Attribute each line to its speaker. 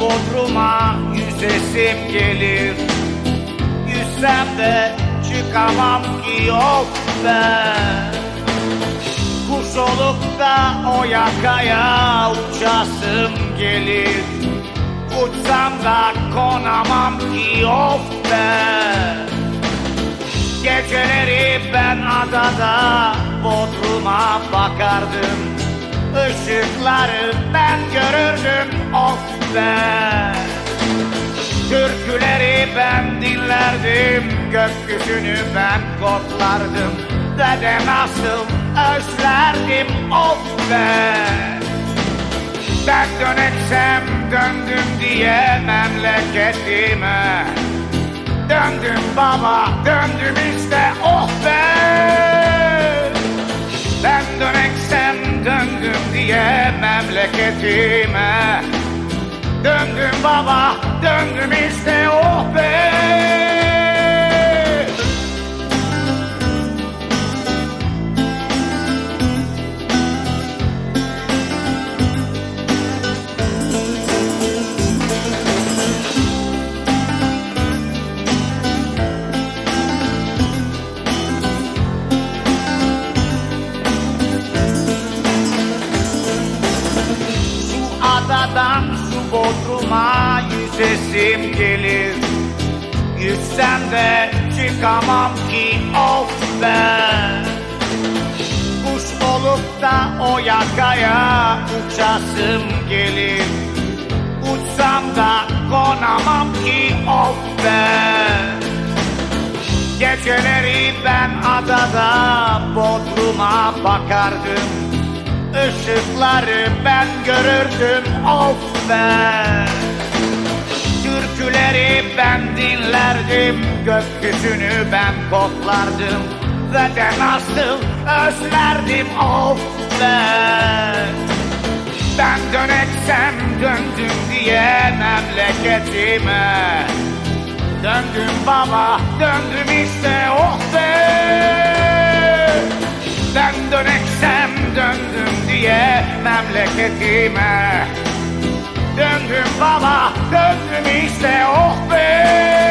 Speaker 1: Bodrum'a yüzesim gelir. Yüzsem de çıkamam ki yok ben Kuş olup da o yakaya uçasım gelir. Uçsam da konamam ki of ben Geceleri ben adada Bodrum'a bakardım Işıkları ben görürdüm of be Türküleri ben dinlerdim Gökyüzünü ben koklardım Ve de nasıl özlerdim of be Ben dönetsem döndüm diye memleketime. Döndüm baba döndüm işte oh be memleketime Döndüm baba döndüm yüzesim gelir. Yüzsem de çıkamam ki of ben Kuş olup da o yakaya uçasım gelir. Uçsam da konamam ki of ben Geceleri ben adada Bodrum'a bakardım. Işıkları ben görürdüm of be Türküleri ben dinlerdim Gökyüzünü ben koklardım. Ve de nasıl özlerdim of be Ben döneksem döndüm diye memleketime. Döndüm baba döndüm işte oh be. Ben döneksem döndüm diye memleketime Döndüm baba döndüm işte oh be